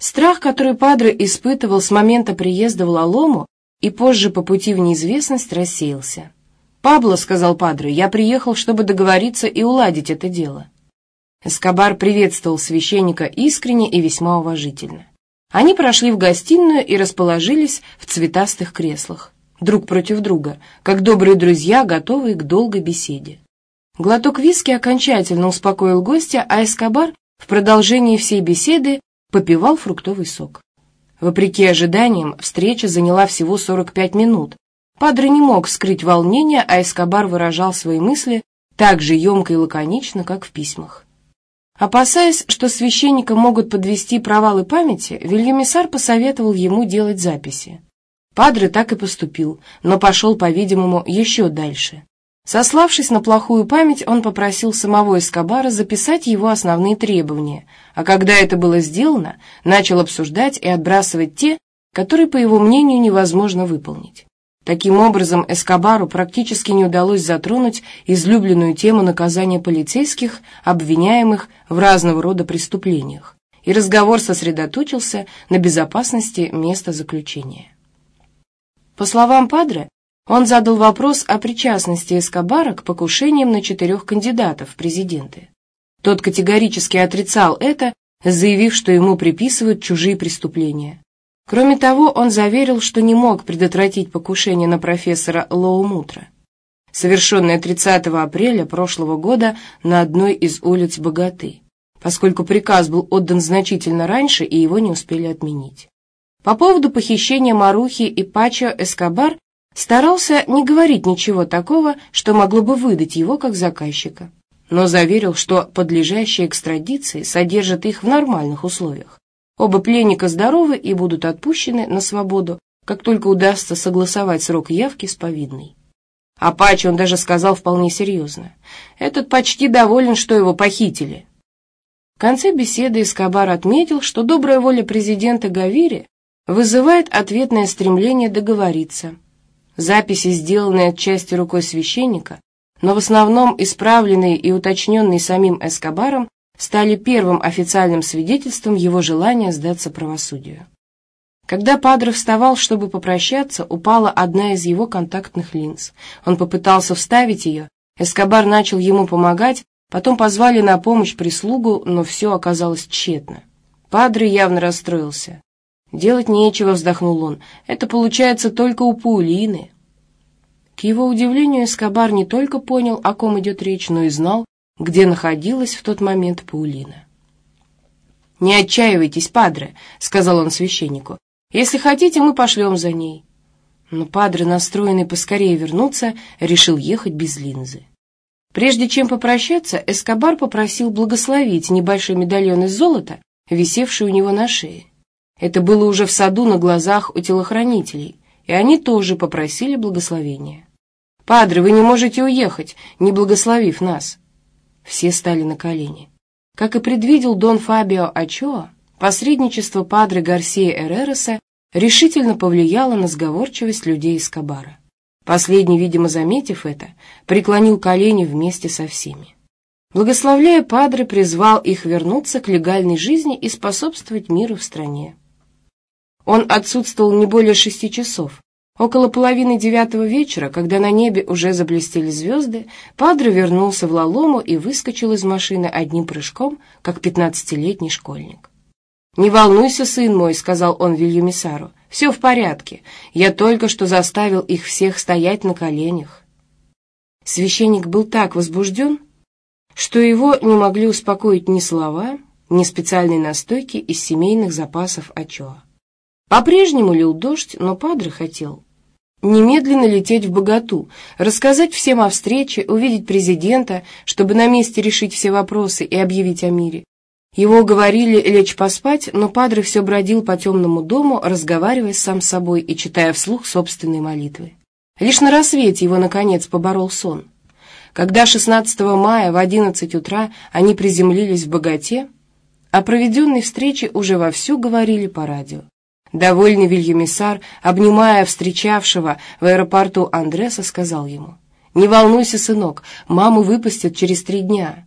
Страх, который Падре испытывал с момента приезда в Лалому и позже по пути в неизвестность, рассеялся. «Пабло», — сказал Падре, — «я приехал, чтобы договориться и уладить это дело». Эскобар приветствовал священника искренне и весьма уважительно. Они прошли в гостиную и расположились в цветастых креслах, друг против друга, как добрые друзья, готовые к долгой беседе. Глоток виски окончательно успокоил гостя, а Эскобар в продолжении всей беседы попивал фруктовый сок. Вопреки ожиданиям, встреча заняла всего 45 минут. Падре не мог скрыть волнения, а Эскобар выражал свои мысли так же емко и лаконично, как в письмах. Опасаясь, что священника могут подвести провалы памяти, Вильямисар посоветовал ему делать записи. Падре так и поступил, но пошел, по-видимому, еще дальше. Сославшись на плохую память, он попросил самого Эскобара записать его основные требования, а когда это было сделано, начал обсуждать и отбрасывать те, которые, по его мнению, невозможно выполнить. Таким образом, Эскобару практически не удалось затронуть излюбленную тему наказания полицейских, обвиняемых в разного рода преступлениях, и разговор сосредоточился на безопасности места заключения. По словам Падре, он задал вопрос о причастности Эскобара к покушениям на четырех кандидатов в президенты. Тот категорически отрицал это, заявив, что ему приписывают чужие преступления. Кроме того, он заверил, что не мог предотвратить покушение на профессора Лоумутра, совершенное 30 апреля прошлого года на одной из улиц Богаты, поскольку приказ был отдан значительно раньше и его не успели отменить. По поводу похищения Марухи и Пачо Эскобар Старался не говорить ничего такого, что могло бы выдать его как заказчика, но заверил, что подлежащие экстрадиции содержат их в нормальных условиях. Оба пленника здоровы и будут отпущены на свободу, как только удастся согласовать срок явки с повидной. А Пачи он даже сказал вполне серьезно. Этот почти доволен, что его похитили. В конце беседы Эскобар отметил, что добрая воля президента Гавири вызывает ответное стремление договориться – Записи, сделанные отчасти рукой священника, но в основном исправленные и уточненные самим Эскобаром, стали первым официальным свидетельством его желания сдаться правосудию. Когда Падре вставал, чтобы попрощаться, упала одна из его контактных линз. Он попытался вставить ее, Эскобар начал ему помогать, потом позвали на помощь прислугу, но все оказалось тщетно. Падре явно расстроился. «Делать нечего», — вздохнул он, — «это получается только у Паулины». К его удивлению, Эскобар не только понял, о ком идет речь, но и знал, где находилась в тот момент Паулина. «Не отчаивайтесь, падре», — сказал он священнику. «Если хотите, мы пошлем за ней». Но падре, настроенный поскорее вернуться, решил ехать без линзы. Прежде чем попрощаться, Эскобар попросил благословить небольшой медальон из золота, висевший у него на шее. Это было уже в саду на глазах у телохранителей, и они тоже попросили благословения. «Падре, вы не можете уехать, не благословив нас!» Все стали на колени. Как и предвидел Дон Фабио Ачоа, посредничество Падре Гарсия Эрероса решительно повлияло на сговорчивость людей из Кабара. Последний, видимо, заметив это, преклонил колени вместе со всеми. Благословляя Падре, призвал их вернуться к легальной жизни и способствовать миру в стране. Он отсутствовал не более шести часов. Около половины девятого вечера, когда на небе уже заблестели звезды, Падре вернулся в Лалому и выскочил из машины одним прыжком, как пятнадцатилетний школьник. «Не волнуйся, сын мой», — сказал он Вильямисару, — «все в порядке. Я только что заставил их всех стоять на коленях». Священник был так возбужден, что его не могли успокоить ни слова, ни специальные настойки из семейных запасов Ачоа. По-прежнему лил дождь, но Падре хотел немедленно лететь в Богату, рассказать всем о встрече, увидеть президента, чтобы на месте решить все вопросы и объявить о мире. Его уговорили лечь поспать, но Падре все бродил по темному дому, разговаривая сам с собой и читая вслух собственные молитвы. Лишь на рассвете его, наконец, поборол сон. Когда 16 мая в 11 утра они приземлились в Богате, о проведенной встрече уже вовсю говорили по радио. Довольный Вильямисар, обнимая встречавшего в аэропорту Андреса, сказал ему, «Не волнуйся, сынок, маму выпустят через три дня».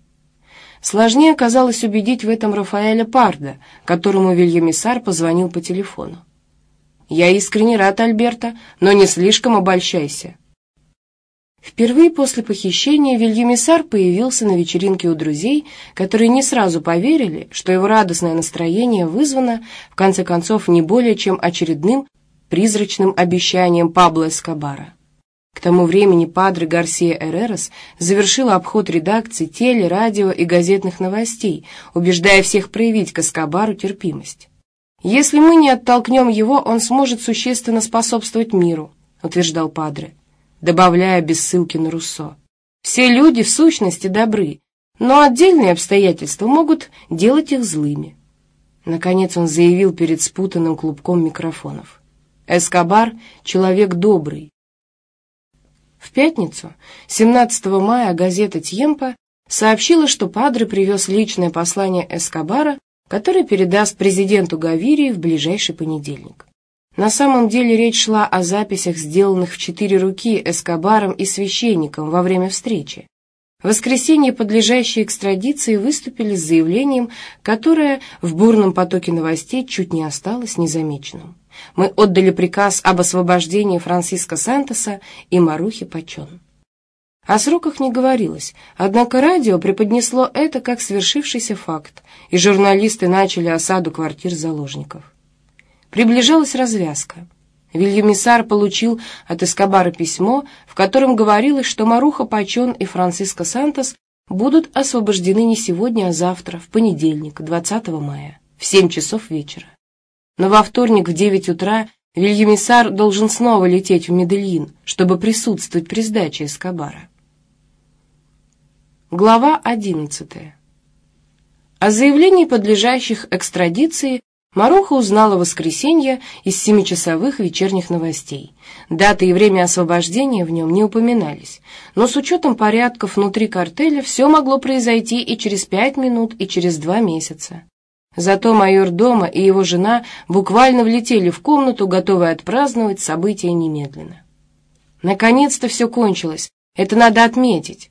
Сложнее оказалось убедить в этом Рафаэля Парда, которому Вильямисар позвонил по телефону. «Я искренне рад, Альберта, но не слишком обольщайся». Впервые после похищения Вильямисар появился на вечеринке у друзей, которые не сразу поверили, что его радостное настроение вызвано, в конце концов, не более чем очередным призрачным обещанием Пабло Эскобара. К тому времени Падре Гарсия Эрерос завершила обход редакций теле, радио и газетных новостей, убеждая всех проявить к Эскобару терпимость. «Если мы не оттолкнем его, он сможет существенно способствовать миру», утверждал Падре, добавляя без ссылки на Руссо. «Все люди в сущности добры, но отдельные обстоятельства могут делать их злыми». Наконец он заявил перед спутанным клубком микрофонов. «Эскобар — человек добрый, в пятницу, 17 мая, газета «Тьемпа» сообщила, что Падре привез личное послание Эскобара, которое передаст президенту Гавирии в ближайший понедельник. На самом деле речь шла о записях, сделанных в четыре руки Эскобаром и священником во время встречи. В воскресенье подлежащие экстрадиции выступили с заявлением, которое в бурном потоке новостей чуть не осталось незамеченным. Мы отдали приказ об освобождении Франциско Сантоса и Марухи Пачон. О сроках не говорилось, однако радио преподнесло это как свершившийся факт, и журналисты начали осаду квартир заложников. Приближалась развязка. Вильямисар получил от Эскобара письмо, в котором говорилось, что Маруха Пачон и Франциско Сантос будут освобождены не сегодня, а завтра, в понедельник, 20 мая, в 7 часов вечера. Но во вторник в девять утра Вильямисар должен снова лететь в Медельин, чтобы присутствовать при сдаче Эскобара. Глава одиннадцатая. О заявлении подлежащих экстрадиции Маруха узнала воскресенье из семичасовых вечерних новостей. Дата и время освобождения в нем не упоминались, но с учетом порядков внутри картеля все могло произойти и через пять минут, и через два месяца. Зато майор дома и его жена буквально влетели в комнату, готовые отпраздновать события немедленно. Наконец-то все кончилось, это надо отметить.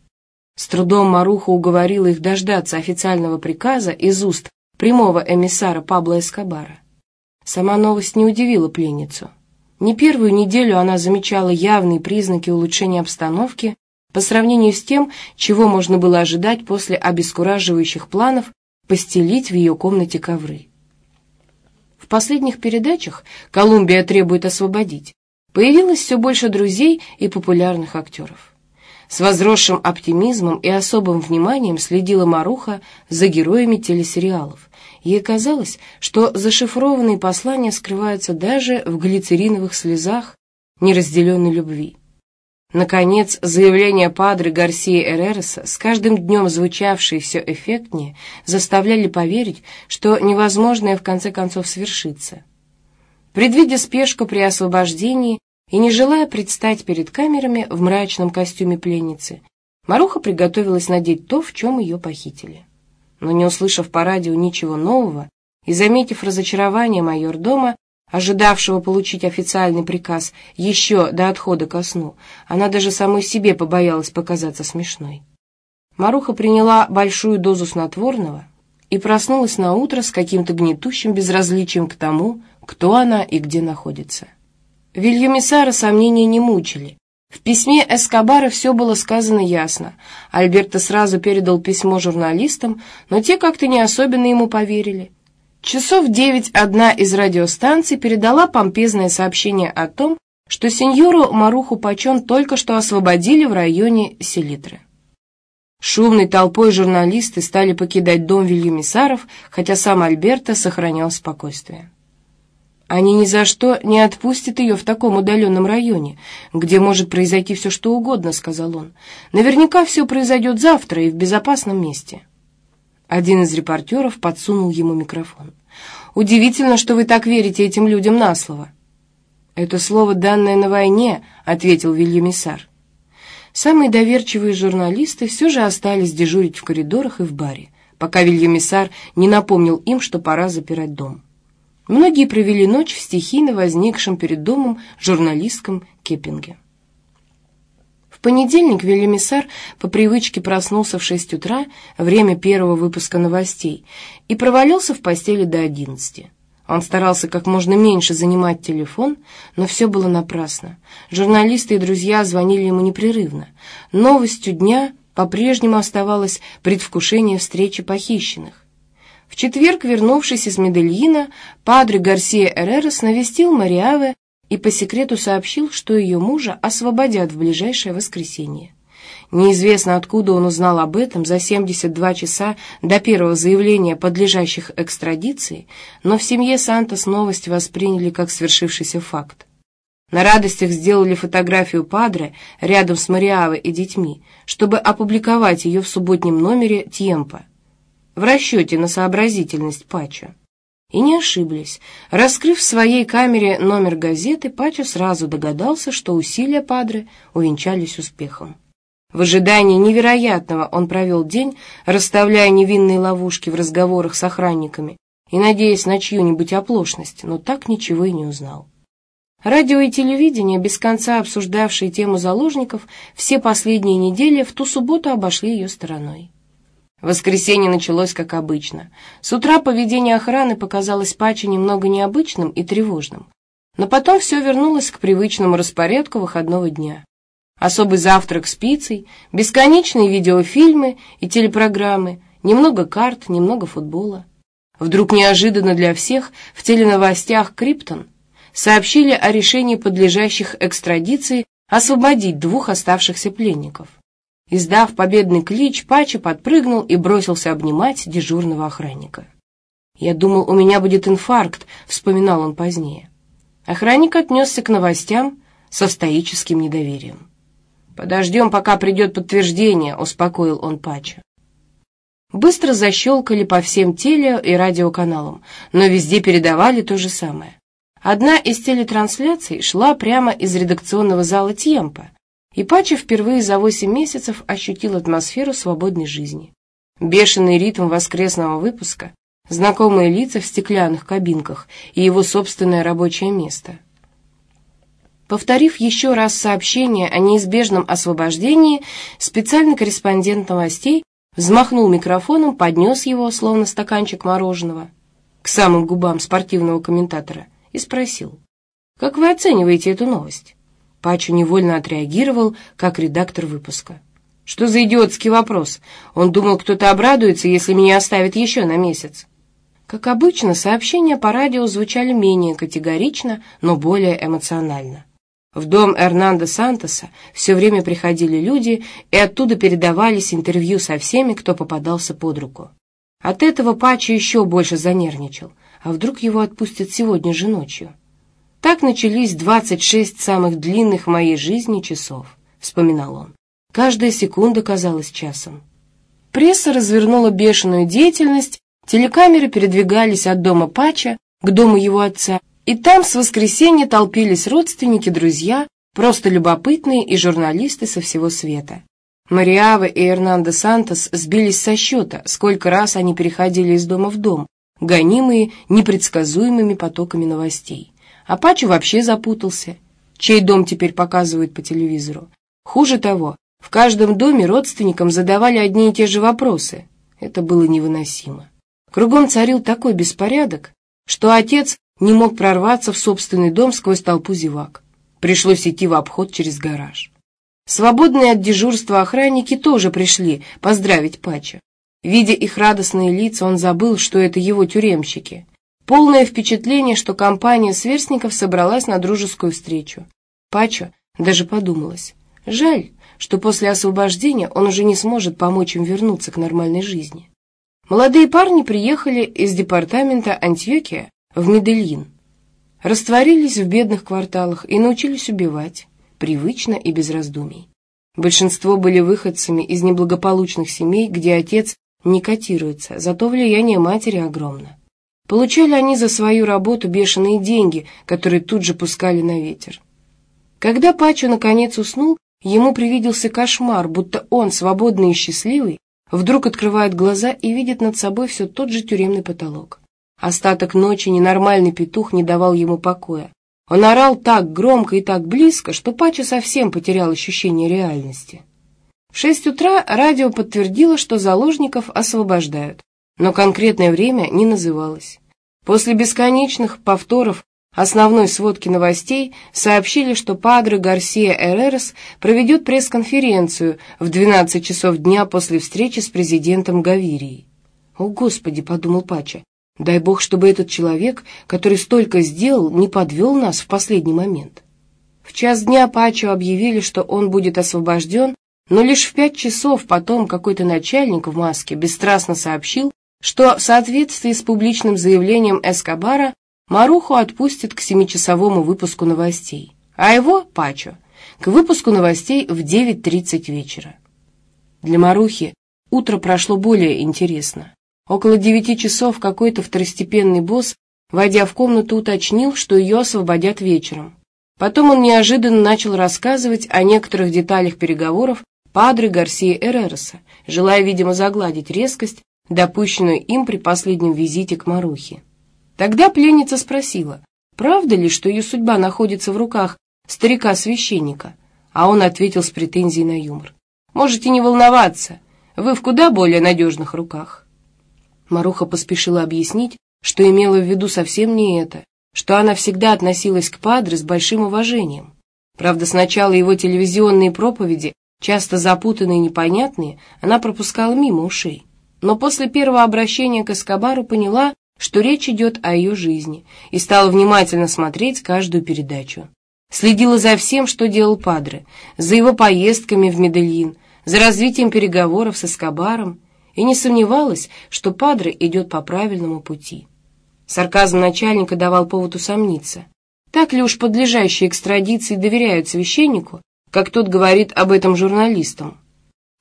С трудом Маруха уговорила их дождаться официального приказа из уст прямого эмиссара Пабло Эскобара. Сама новость не удивила пленницу. Не первую неделю она замечала явные признаки улучшения обстановки по сравнению с тем, чего можно было ожидать после обескураживающих планов постелить в ее комнате ковры. В последних передачах «Колумбия требует освободить» появилось все больше друзей и популярных актеров. С возросшим оптимизмом и особым вниманием следила Маруха за героями телесериалов. Ей казалось, что зашифрованные послания скрываются даже в глицериновых слезах неразделенной любви. Наконец, заявления Падре Гарсии Эрререса, с каждым днем звучавшие все эффектнее, заставляли поверить, что невозможное в конце концов свершится. Предвидя спешку при освобождении и не желая предстать перед камерами в мрачном костюме пленницы, Маруха приготовилась надеть то, в чем ее похитили. Но не услышав по радио ничего нового и заметив разочарование майор дома, ожидавшего получить официальный приказ еще до отхода ко сну, она даже самой себе побоялась показаться смешной. Маруха приняла большую дозу снотворного и проснулась на утро с каким-то гнетущим безразличием к тому, кто она и где находится. Вильямисара сомнения не мучили. В письме Эскобара все было сказано ясно. Альберто сразу передал письмо журналистам, но те как-то не особенно ему поверили. Часов девять одна из радиостанций передала помпезное сообщение о том, что сеньору Маруху Пачон только что освободили в районе Селитры. Шумной толпой журналисты стали покидать дом Вильямисаров, хотя сам Альберто сохранял спокойствие. Они ни за что не отпустят ее в таком удаленном районе, где может произойти все что угодно, сказал он. Наверняка все произойдет завтра и в безопасном месте. Один из репортеров подсунул ему микрофон. «Удивительно, что вы так верите этим людям на слово». «Это слово, данное на войне», — ответил Вильямисар. Самые доверчивые журналисты все же остались дежурить в коридорах и в баре, пока Вильямисар не напомнил им, что пора запирать дом. Многие провели ночь в стихийно возникшем перед домом журналистском кеппинге понедельник Велимисар по привычке проснулся в шесть утра, время первого выпуска новостей, и провалился в постели до одиннадцати. Он старался как можно меньше занимать телефон, но все было напрасно. Журналисты и друзья звонили ему непрерывно. Новостью дня по-прежнему оставалось предвкушение встречи похищенных. В четверг, вернувшись из Медельина, Падре Гарсия Эререс навестил Мариаве и по секрету сообщил, что ее мужа освободят в ближайшее воскресенье. Неизвестно, откуда он узнал об этом за 72 часа до первого заявления подлежащих экстрадиции, но в семье Сантос новость восприняли как свершившийся факт. На радостях сделали фотографию Падре рядом с Мариавой и детьми, чтобы опубликовать ее в субботнем номере «Тьемпа» в расчете на сообразительность Пачо. И не ошиблись. Раскрыв в своей камере номер газеты, Пачо сразу догадался, что усилия Падре увенчались успехом. В ожидании невероятного он провел день, расставляя невинные ловушки в разговорах с охранниками и надеясь на чью-нибудь оплошность, но так ничего и не узнал. Радио и телевидение, без конца обсуждавшие тему заложников, все последние недели в ту субботу обошли ее стороной. Воскресенье началось как обычно. С утра поведение охраны показалось Паче немного необычным и тревожным. Но потом все вернулось к привычному распорядку выходного дня особый завтрак с пиццей, бесконечные видеофильмы и телепрограммы, немного карт, немного футбола. Вдруг неожиданно для всех в теленовостях «Криптон» сообщили о решении подлежащих экстрадиции освободить двух оставшихся пленников. Издав победный клич, Пача подпрыгнул и бросился обнимать дежурного охранника. «Я думал, у меня будет инфаркт», — вспоминал он позднее. Охранник отнесся к новостям со стоическим недоверием. «Подождем, пока придет подтверждение», — успокоил он Пача. Быстро защелкали по всем теле- и радиоканалам, но везде передавали то же самое. Одна из телетрансляций шла прямо из редакционного зала Тьемпа, и Пача впервые за восемь месяцев ощутил атмосферу свободной жизни. Бешеный ритм воскресного выпуска, знакомые лица в стеклянных кабинках и его собственное рабочее место — Повторив еще раз сообщение о неизбежном освобождении, специальный корреспондент новостей взмахнул микрофоном, поднес его, словно стаканчик мороженого, к самым губам спортивного комментатора и спросил, «Как вы оцениваете эту новость?» Пачо невольно отреагировал, как редактор выпуска. «Что за идиотский вопрос? Он думал, кто-то обрадуется, если меня оставит еще на месяц». Как обычно, сообщения по радио звучали менее категорично, но более эмоционально. В дом Эрнандо Сантоса все время приходили люди, и оттуда передавались интервью со всеми, кто попадался под руку. От этого Пачо еще больше занервничал, а вдруг его отпустят сегодня же ночью. Так начались 26 самых длинных в моей жизни часов, вспоминал он. Каждая секунда казалась часом. Пресса развернула бешеную деятельность, телекамеры передвигались от дома Пача к дому его отца, и там с воскресенья толпились родственники, друзья, просто любопытные и журналисты со всего света. Мариава и Эрнандо Сантос сбились со счета, сколько раз они переходили из дома в дом, гонимые непредсказуемыми потоками новостей. А Пачо вообще запутался. Чей дом теперь показывают по телевизору? Хуже того, в каждом доме родственникам задавали одни и те же вопросы. Это было невыносимо. Кругом царил такой беспорядок, что отец не мог прорваться в собственный дом сквозь толпу зевак. Пришлось идти в обход через гараж. Свободные от дежурства охранники тоже пришли поздравить Пача. Видя их радостные лица, он забыл, что это его тюремщики. Полное впечатление, что компания сверстников собралась на дружескую встречу. Пачо даже подумалось. Жаль, что после освобождения он уже не сможет помочь им вернуться к нормальной жизни. Молодые парни приехали из департамента Антиокия в Медельин. Растворились в бедных кварталах и научились убивать, привычно и без раздумий. Большинство были выходцами из неблагополучных семей, где отец не котируется, зато влияние матери огромно. Получали они за свою работу бешеные деньги, которые тут же пускали на ветер. Когда Пачо наконец уснул, ему привиделся кошмар, будто он, свободный и счастливый, вдруг открывает глаза и видит над собой все тот же тюремный потолок. Остаток ночи ненормальный петух не давал ему покоя. Он орал так громко и так близко, что Пачо совсем потерял ощущение реальности. В шесть утра радио подтвердило, что заложников освобождают, но конкретное время не называлось. После бесконечных повторов основной сводки новостей сообщили, что Падре Гарсия Эререс проведет пресс-конференцию в 12 часов дня после встречи с президентом Гавирией. «О, Господи!» — подумал Пача. «Дай Бог, чтобы этот человек, который столько сделал, не подвел нас в последний момент». В час дня Пачо объявили, что он будет освобожден, но лишь в пять часов потом какой-то начальник в маске бесстрастно сообщил, что в соответствии с публичным заявлением Эскобара Маруху отпустят к семичасовому выпуску новостей, а его, Пачо, к выпуску новостей в 9.30 вечера. Для Марухи утро прошло более интересно. Около девяти часов какой-то второстепенный босс, войдя в комнату, уточнил, что ее освободят вечером. Потом он неожиданно начал рассказывать о некоторых деталях переговоров Падре Гарсии Эрероса, желая, видимо, загладить резкость, допущенную им при последнем визите к Марухе. Тогда пленница спросила, правда ли, что ее судьба находится в руках старика-священника, а он ответил с претензией на юмор. «Можете не волноваться, вы в куда более надежных руках». Маруха поспешила объяснить, что имела в виду совсем не это, что она всегда относилась к Падре с большим уважением. Правда, сначала его телевизионные проповеди, часто запутанные и непонятные, она пропускала мимо ушей но после первого обращения к Эскобару поняла, что речь идет о ее жизни, и стала внимательно смотреть каждую передачу. Следила за всем, что делал Падре, за его поездками в Медельин, за развитием переговоров с Эскобаром, и не сомневалась, что Падре идет по правильному пути. Сарказм начальника давал повод усомниться. Так ли уж подлежащие экстрадиции доверяют священнику, как тот говорит об этом журналистам?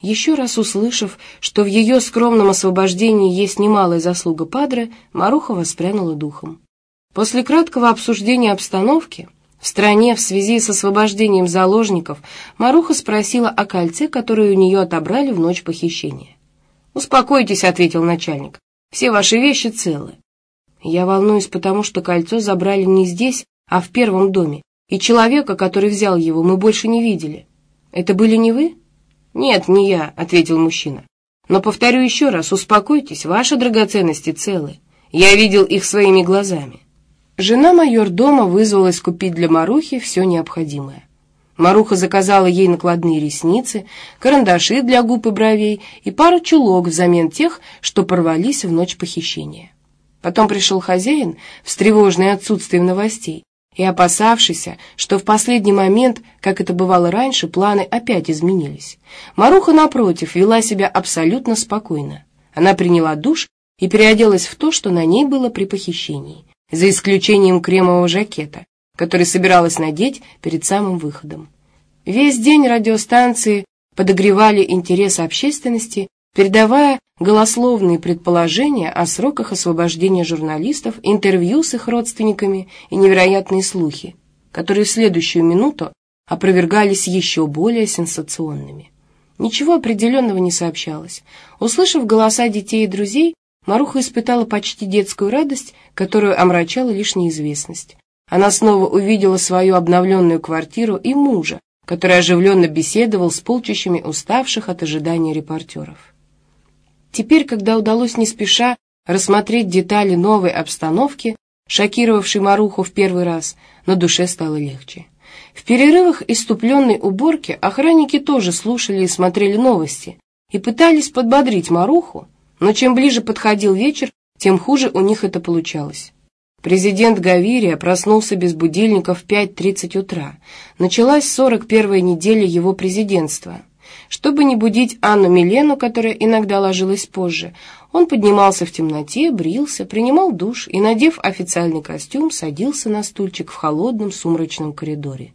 Еще раз услышав, что в ее скромном освобождении есть немалая заслуга Падре, Маруха воспрянула духом. После краткого обсуждения обстановки в стране в связи с освобождением заложников Маруха спросила о кольце, которое у нее отобрали в ночь похищения. «Успокойтесь», — ответил начальник, — «все ваши вещи целы». «Я волнуюсь, потому что кольцо забрали не здесь, а в первом доме, и человека, который взял его, мы больше не видели. Это были не вы?» «Нет, не я», — ответил мужчина. «Но повторю еще раз, успокойтесь, ваши драгоценности целы. Я видел их своими глазами». Жена майор дома вызвалась купить для Марухи все необходимое. Маруха заказала ей накладные ресницы, карандаши для губ и бровей и пару чулок взамен тех, что порвались в ночь похищения. Потом пришел хозяин, встревоженный отсутствием новостей, и опасавшийся, что в последний момент, как это бывало раньше, планы опять изменились. Маруха, напротив, вела себя абсолютно спокойно. Она приняла душ и переоделась в то, что на ней было при похищении, за исключением кремового жакета, который собиралась надеть перед самым выходом. Весь день радиостанции подогревали интерес общественности передавая голословные предположения о сроках освобождения журналистов, интервью с их родственниками и невероятные слухи, которые в следующую минуту опровергались еще более сенсационными. Ничего определенного не сообщалось. Услышав голоса детей и друзей, Маруха испытала почти детскую радость, которую омрачала лишь неизвестность. Она снова увидела свою обновленную квартиру и мужа, который оживленно беседовал с полчищами уставших от ожидания репортеров. Теперь, когда удалось не спеша рассмотреть детали новой обстановки, шокировавшей Маруху в первый раз, на душе стало легче. В перерывах иступленной уборки охранники тоже слушали и смотрели новости и пытались подбодрить Маруху, но чем ближе подходил вечер, тем хуже у них это получалось. Президент Гавирия проснулся без будильника в 5.30 утра. Началась 41-я неделя его президентства. Чтобы не будить Анну Милену, которая иногда ложилась позже, он поднимался в темноте, брился, принимал душ и, надев официальный костюм, садился на стульчик в холодном сумрачном коридоре.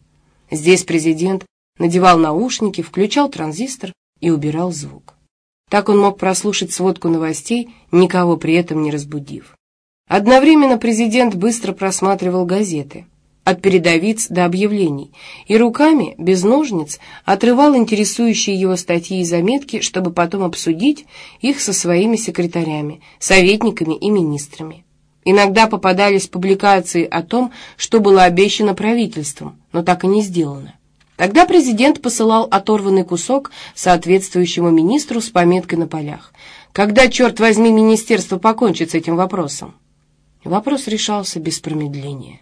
Здесь президент надевал наушники, включал транзистор и убирал звук. Так он мог прослушать сводку новостей, никого при этом не разбудив. Одновременно президент быстро просматривал газеты – от передовиц до объявлений, и руками, без ножниц, отрывал интересующие его статьи и заметки, чтобы потом обсудить их со своими секретарями, советниками и министрами. Иногда попадались публикации о том, что было обещано правительством, но так и не сделано. Тогда президент посылал оторванный кусок соответствующему министру с пометкой на полях. Когда, черт возьми, министерство покончит с этим вопросом? Вопрос решался без промедления.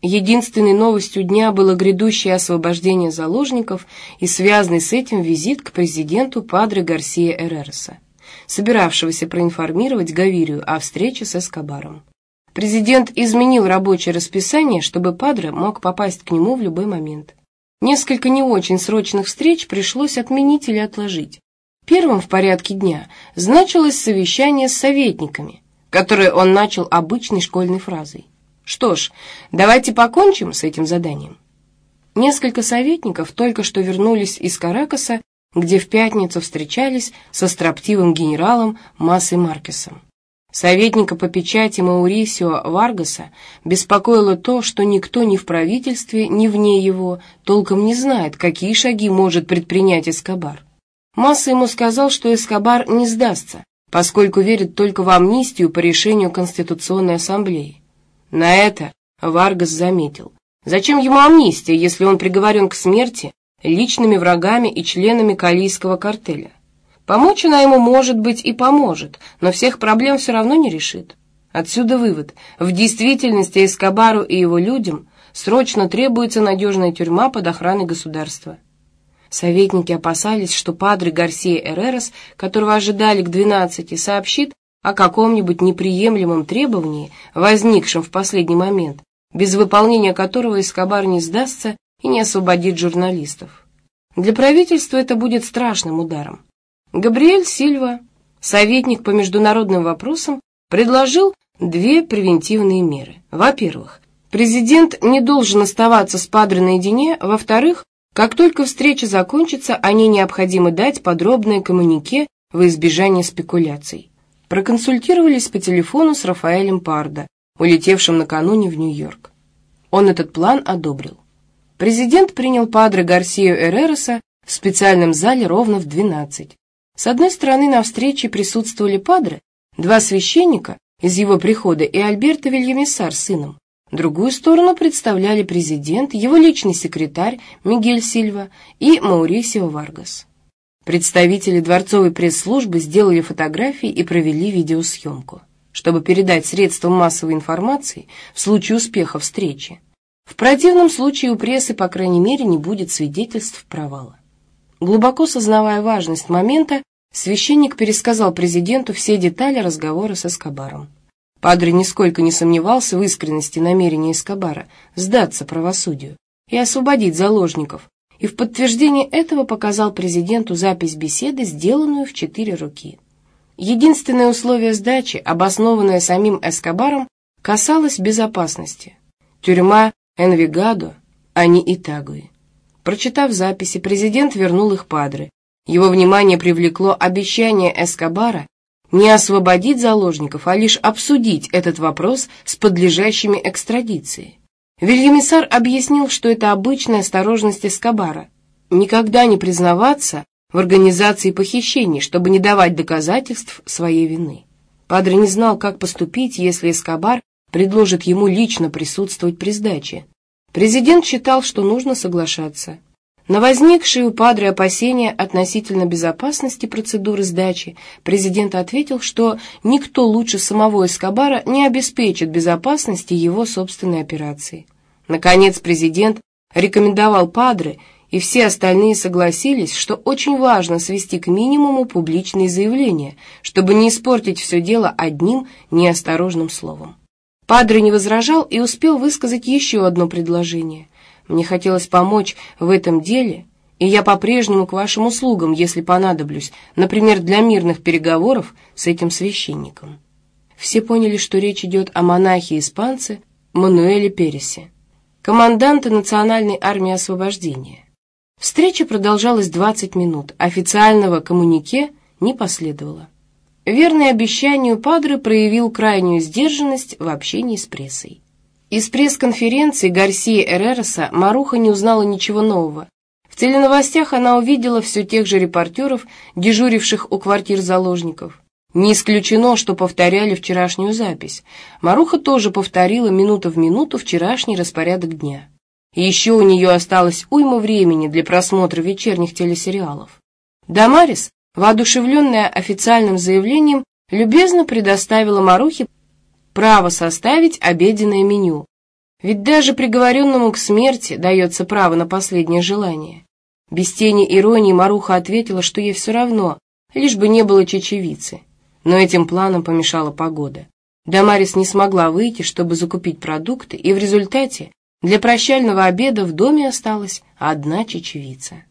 Единственной новостью дня было грядущее освобождение заложников и связанный с этим визит к президенту Падре Гарсия Эрерса, собиравшегося проинформировать Гавирию о встрече с Эскобаром. Президент изменил рабочее расписание, чтобы Падре мог попасть к нему в любой момент. Несколько не очень срочных встреч пришлось отменить или отложить. Первым в порядке дня значилось совещание с советниками, которое он начал обычной школьной фразой. «Что ж, давайте покончим с этим заданием». Несколько советников только что вернулись из Каракаса, где в пятницу встречались со строптивым генералом Массой Маркесом. Советника по печати Маурисио Варгаса беспокоило то, что никто ни в правительстве, ни вне его толком не знает, какие шаги может предпринять Эскобар. Масса ему сказал, что Эскобар не сдастся, поскольку верит только в амнистию по решению Конституционной Ассамблеи. На это Варгас заметил. Зачем ему амнистия, если он приговорен к смерти личными врагами и членами Калийского картеля? Помочь она ему, может быть, и поможет, но всех проблем все равно не решит. Отсюда вывод. В действительности Эскобару и его людям срочно требуется надежная тюрьма под охраной государства. Советники опасались, что падре Гарсия Эрерос, которого ожидали к двенадцати, сообщит о каком-нибудь неприемлемом требовании, возникшем в последний момент, без выполнения которого Эскобар не сдастся и не освободит журналистов. Для правительства это будет страшным ударом. Габриэль Сильва, советник по международным вопросам, предложил две превентивные меры. Во-первых, президент не должен оставаться с Падре наедине. Во-вторых, как только встреча закончится, они необходимо дать подробное коммунике во избежание спекуляций. Проконсультировались по телефону с Рафаэлем Пардо, улетевшим накануне в Нью-Йорк. Он этот план одобрил. Президент принял Падре Гарсию Эррероса в специальном зале ровно в 12. С одной стороны на встрече присутствовали падре, два священника из его прихода и Альберто Вильямисар с сыном. Другую сторону представляли президент, его личный секретарь Мигель Сильва и Маурисио Варгас. Представители дворцовой пресс-службы сделали фотографии и провели видеосъемку, чтобы передать средствам массовой информации в случае успеха встречи. В противном случае у прессы, по крайней мере, не будет свидетельств провала. Глубоко сознавая важность момента, священник пересказал президенту все детали разговора с Эскобаром. Падре нисколько не сомневался в искренности намерения Эскобара сдаться правосудию и освободить заложников, и в подтверждение этого показал президенту запись беседы, сделанную в четыре руки. Единственное условие сдачи, обоснованное самим Эскобаром, касалось безопасности. Тюрьма Энвигадо, а не Итагуи. Прочитав записи, президент вернул их Падре. Его внимание привлекло обещание Эскобара не освободить заложников, а лишь обсудить этот вопрос с подлежащими экстрадиции. Вильямисар объяснил, что это обычная осторожность Эскобара, никогда не признаваться в организации похищений, чтобы не давать доказательств своей вины. Падре не знал, как поступить, если Эскобар предложит ему лично присутствовать при сдаче. Президент считал, что нужно соглашаться. На возникшие у Падре опасения относительно безопасности процедуры сдачи президент ответил, что никто лучше самого Эскобара не обеспечит безопасности его собственной операции. Наконец президент рекомендовал Падре, и все остальные согласились, что очень важно свести к минимуму публичные заявления, чтобы не испортить все дело одним неосторожным словом. Падре не возражал и успел высказать еще одно предложение. «Мне хотелось помочь в этом деле, и я по-прежнему к вашим услугам, если понадоблюсь, например, для мирных переговоров с этим священником». Все поняли, что речь идет о монахе-испанце Мануэле Пересе, команданте Национальной армии освобождения. Встреча продолжалась 20 минут, официального коммунике не последовало. Верный обещанию Падре проявил крайнюю сдержанность в общении с прессой. Из пресс-конференции Гарсии Эрероса Маруха не узнала ничего нового. В теленовостях она увидела все тех же репортеров, дежуривших у квартир заложников. Не исключено, что повторяли вчерашнюю запись. Маруха тоже повторила минуту в минуту вчерашний распорядок дня. Еще у нее осталось уйма времени для просмотра вечерних телесериалов. Дамарис, воодушевленная официальным заявлением, любезно предоставила Марухе право составить обеденное меню. Ведь даже приговоренному к смерти дается право на последнее желание. Без тени иронии Маруха ответила, что ей все равно, лишь бы не было чечевицы. Но этим планом помешала погода. Дамарис не смогла выйти, чтобы закупить продукты, и в результате для прощального обеда в доме осталась одна чечевица.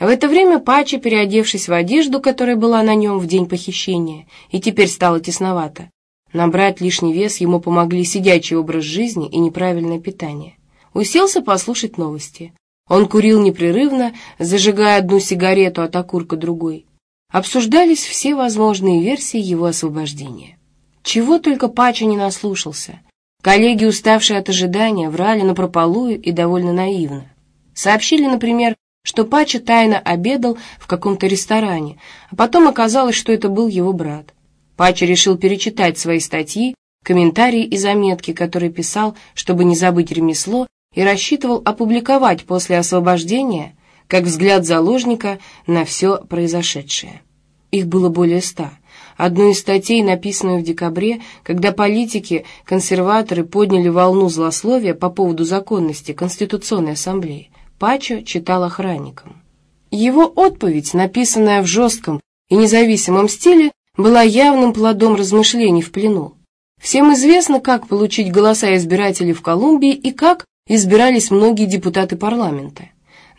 В это время Пача, переодевшись в одежду, которая была на нем в день похищения, и теперь стало тесновато, набрать лишний вес ему помогли сидячий образ жизни и неправильное питание. Уселся послушать новости. Он курил непрерывно, зажигая одну сигарету от окурка другой обсуждались все возможные версии его освобождения. Чего только Пача не наслушался. Коллеги, уставшие от ожидания, врали напропалую и довольно наивно. Сообщили, например, что Пача тайно обедал в каком-то ресторане, а потом оказалось, что это был его брат. Пача решил перечитать свои статьи, комментарии и заметки, которые писал, чтобы не забыть ремесло, и рассчитывал опубликовать после освобождения как взгляд заложника на все произошедшее. Их было более ста. Одну из статей, написанную в декабре, когда политики, консерваторы подняли волну злословия по поводу законности Конституционной Ассамблеи, Пачо читал охранникам. Его отповедь, написанная в жестком и независимом стиле, была явным плодом размышлений в плену. Всем известно, как получить голоса избирателей в Колумбии и как избирались многие депутаты парламента.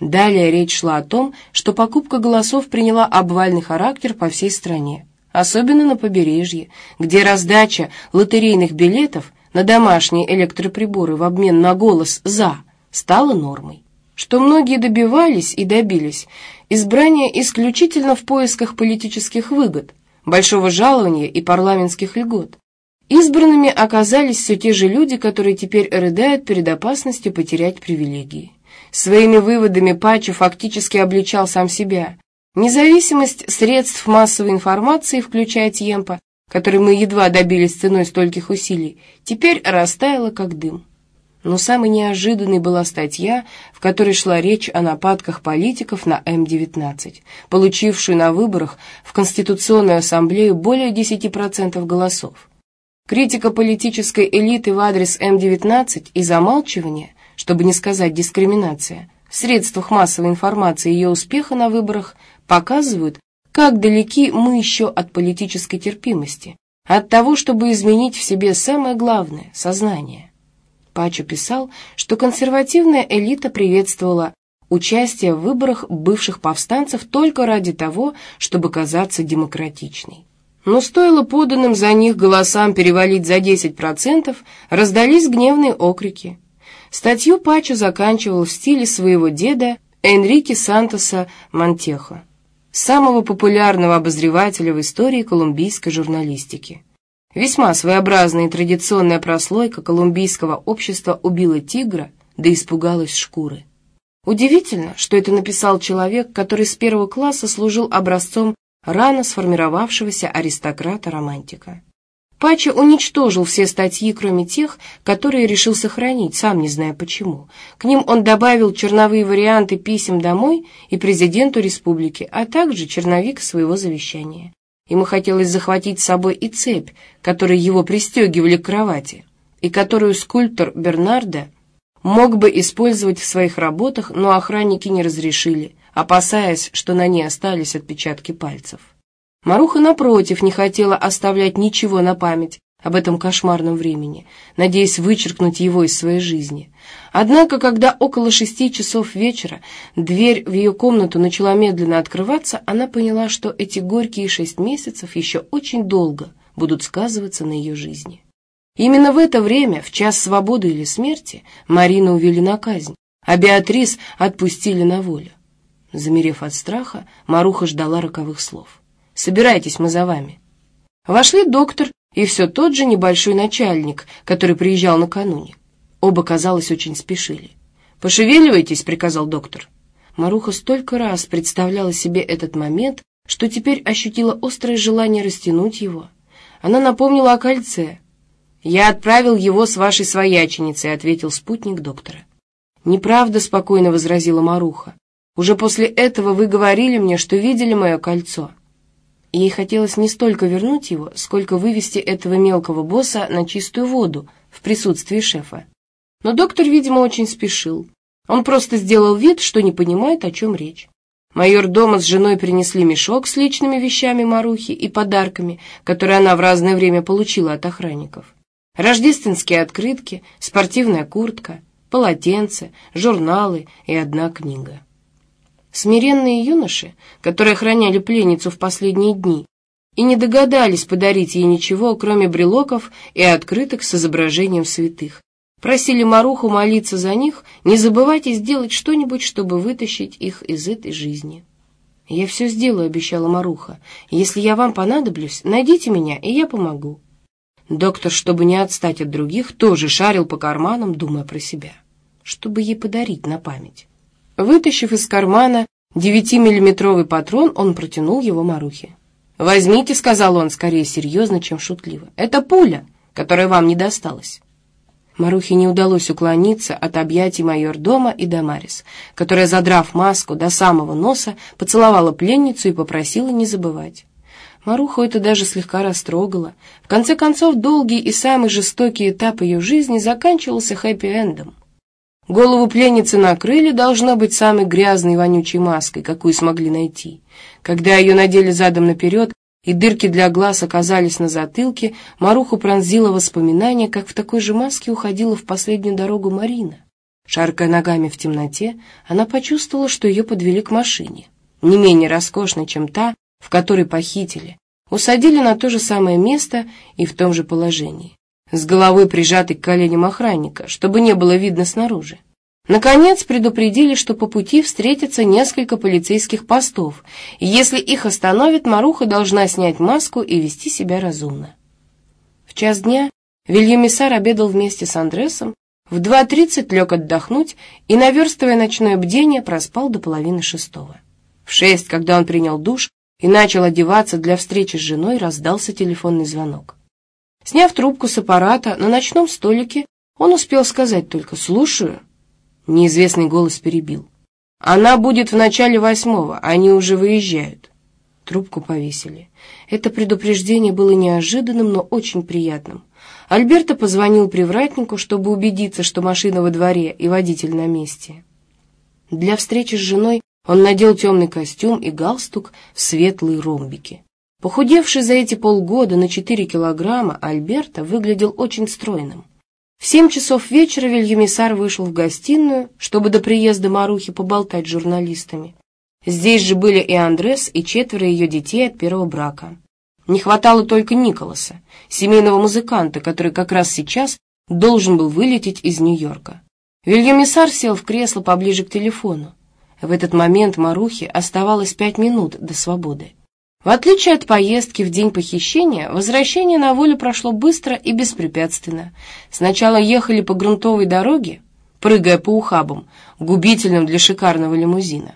Далее речь шла о том, что покупка голосов приняла обвальный характер по всей стране, особенно на побережье, где раздача лотерейных билетов на домашние электроприборы в обмен на голос «за» стала нормой. Что многие добивались и добились избрания исключительно в поисках политических выгод, большого жалования и парламентских льгот. Избранными оказались все те же люди, которые теперь рыдают перед опасностью потерять привилегии. Своими выводами Пачо фактически обличал сам себя. Независимость средств массовой информации, включая Тьемпа, который мы едва добились ценой стольких усилий, теперь растаяла как дым. Но самой неожиданной была статья, в которой шла речь о нападках политиков на М-19, получившую на выборах в Конституционную ассамблею более 10% голосов. Критика политической элиты в адрес М-19 и замалчивание чтобы не сказать дискриминация, в средствах массовой информации ее успеха на выборах показывают, как далеки мы еще от политической терпимости, от того, чтобы изменить в себе самое главное – сознание. Пачо писал, что консервативная элита приветствовала участие в выборах бывших повстанцев только ради того, чтобы казаться демократичной. Но стоило поданным за них голосам перевалить за 10%, раздались гневные окрики – Статью Пачо заканчивал в стиле своего деда Энрике Сантоса Монтехо, самого популярного обозревателя в истории колумбийской журналистики. Весьма своеобразная и традиционная прослойка колумбийского общества убила тигра, да испугалась шкуры. Удивительно, что это написал человек, который с первого класса служил образцом рано сформировавшегося аристократа-романтика. Пача уничтожил все статьи, кроме тех, которые решил сохранить, сам не зная почему. К ним он добавил черновые варианты писем домой и президенту республики, а также черновик своего завещания. Ему хотелось захватить с собой и цепь, которой его пристегивали к кровати, и которую скульптор Бернардо мог бы использовать в своих работах, но охранники не разрешили, опасаясь, что на ней остались отпечатки пальцев. Маруха, напротив, не хотела оставлять ничего на память об этом кошмарном времени, надеясь вычеркнуть его из своей жизни. Однако, когда около шести часов вечера дверь в ее комнату начала медленно открываться, она поняла, что эти горькие шесть месяцев еще очень долго будут сказываться на ее жизни. Именно в это время, в час свободы или смерти, Марину увели на казнь, а Беатрис отпустили на волю. Замерев от страха, Маруха ждала роковых слов. Собирайтесь, мы за вами». Вошли доктор и все тот же небольшой начальник, который приезжал накануне. Оба, казалось, очень спешили. «Пошевеливайтесь», — приказал доктор. Маруха столько раз представляла себе этот момент, что теперь ощутила острое желание растянуть его. Она напомнила о кольце. «Я отправил его с вашей свояченицей», — ответил спутник доктора. «Неправда», — спокойно возразила Маруха. «Уже после этого вы говорили мне, что видели мое кольцо». Ей хотелось не столько вернуть его, сколько вывести этого мелкого босса на чистую воду в присутствии шефа. Но доктор, видимо, очень спешил. Он просто сделал вид, что не понимает, о чем речь. Майор дома с женой принесли мешок с личными вещами Марухи и подарками, которые она в разное время получила от охранников. Рождественские открытки, спортивная куртка, полотенце, журналы и одна книга. Смиренные юноши, которые охраняли пленницу в последние дни, и не догадались подарить ей ничего, кроме брелоков и открыток с изображением святых. Просили Маруху молиться за них, не забывать и сделать что-нибудь, чтобы вытащить их из этой жизни. «Я все сделаю», — обещала Маруха. «Если я вам понадоблюсь, найдите меня, и я помогу». Доктор, чтобы не отстать от других, тоже шарил по карманам, думая про себя. Чтобы ей подарить на память. Вытащив из кармана девятимиллиметровый патрон, он протянул его Марухе. «Возьмите», — сказал он, скорее серьезно, чем шутливо. «Это пуля, которая вам не досталась». Марухе не удалось уклониться от объятий майор дома и Дамарис, которая, задрав маску до самого носа, поцеловала пленницу и попросила не забывать. Маруху это даже слегка растрогало. В конце концов, долгий и самый жестокий этап ее жизни заканчивался хэппи-эндом. Голову пленницы накрыли, должно быть, самой грязной вонючей маской, какую смогли найти. Когда ее надели задом наперед, и дырки для глаз оказались на затылке, Маруху пронзило воспоминание, как в такой же маске уходила в последнюю дорогу Марина. Шаркая ногами в темноте, она почувствовала, что ее подвели к машине, не менее роскошной, чем та, в которой похитили, усадили на то же самое место и в том же положении с головой прижатой к коленям охранника, чтобы не было видно снаружи. Наконец предупредили, что по пути встретятся несколько полицейских постов, и если их остановят, Маруха должна снять маску и вести себя разумно. В час дня Вильямисар обедал вместе с Андресом, в 2.30 лег отдохнуть и, наверстывая ночное бдение, проспал до половины шестого. В шесть, когда он принял душ и начал одеваться для встречи с женой, раздался телефонный звонок. Сняв трубку с аппарата на ночном столике, он успел сказать только «слушаю». Неизвестный голос перебил. «Она будет в начале восьмого, они уже выезжают». Трубку повесили. Это предупреждение было неожиданным, но очень приятным. Альберто позвонил привратнику, чтобы убедиться, что машина во дворе и водитель на месте. Для встречи с женой он надел темный костюм и галстук в светлые ромбики. Похудевший за эти полгода на 4 килограмма, Альберта выглядел очень стройным. В семь часов вечера Вильямисар вышел в гостиную, чтобы до приезда Марухи поболтать с журналистами. Здесь же были и Андрес, и четверо ее детей от первого брака. Не хватало только Николаса, семейного музыканта, который как раз сейчас должен был вылететь из Нью-Йорка. Вильямисар сел в кресло поближе к телефону. В этот момент Марухе оставалось пять минут до свободы. В отличие от поездки в день похищения, возвращение на волю прошло быстро и беспрепятственно. Сначала ехали по грунтовой дороге, прыгая по ухабам, губительным для шикарного лимузина.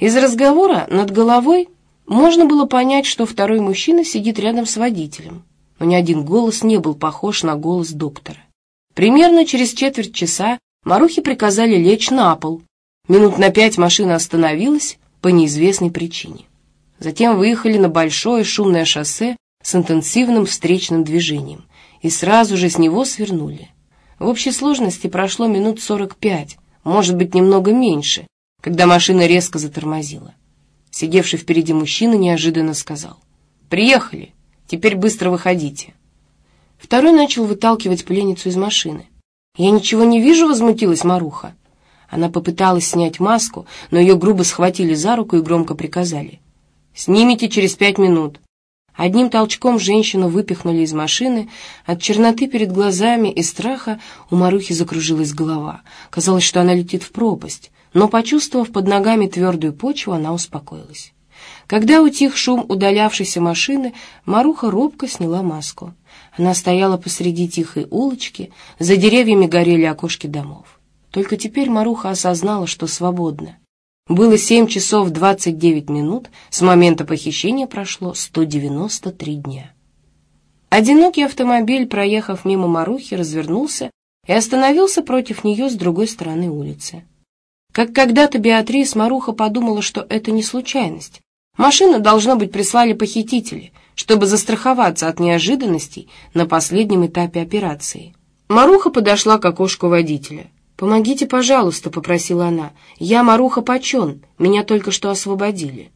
Из разговора над головой можно было понять, что второй мужчина сидит рядом с водителем, но ни один голос не был похож на голос доктора. Примерно через четверть часа Марухе приказали лечь на пол. Минут на пять машина остановилась по неизвестной причине. Затем выехали на большое шумное шоссе с интенсивным встречным движением и сразу же с него свернули. В общей сложности прошло минут сорок пять, может быть, немного меньше, когда машина резко затормозила. Сидевший впереди мужчина неожиданно сказал «Приехали, теперь быстро выходите». Второй начал выталкивать пленницу из машины. «Я ничего не вижу», — возмутилась Маруха. Она попыталась снять маску, но ее грубо схватили за руку и громко приказали Снимите через пять минут». Одним толчком женщину выпихнули из машины. От черноты перед глазами и страха у Марухи закружилась голова. Казалось, что она летит в пропасть, но, почувствовав под ногами твердую почву, она успокоилась. Когда утих шум удалявшейся машины, Маруха робко сняла маску. Она стояла посреди тихой улочки, за деревьями горели окошки домов. Только теперь Маруха осознала, что свободна. Было 7 часов 29 минут, с момента похищения прошло 193 дня. Одинокий автомобиль, проехав мимо Марухи, развернулся и остановился против нее с другой стороны улицы. Как когда-то Беатрис Маруха подумала, что это не случайность. Машину, должно быть, прислали похитители, чтобы застраховаться от неожиданностей на последнем этапе операции. Маруха подошла к окошку водителя. «Помогите, пожалуйста», — попросила она. «Я Маруха Пачон, меня только что освободили».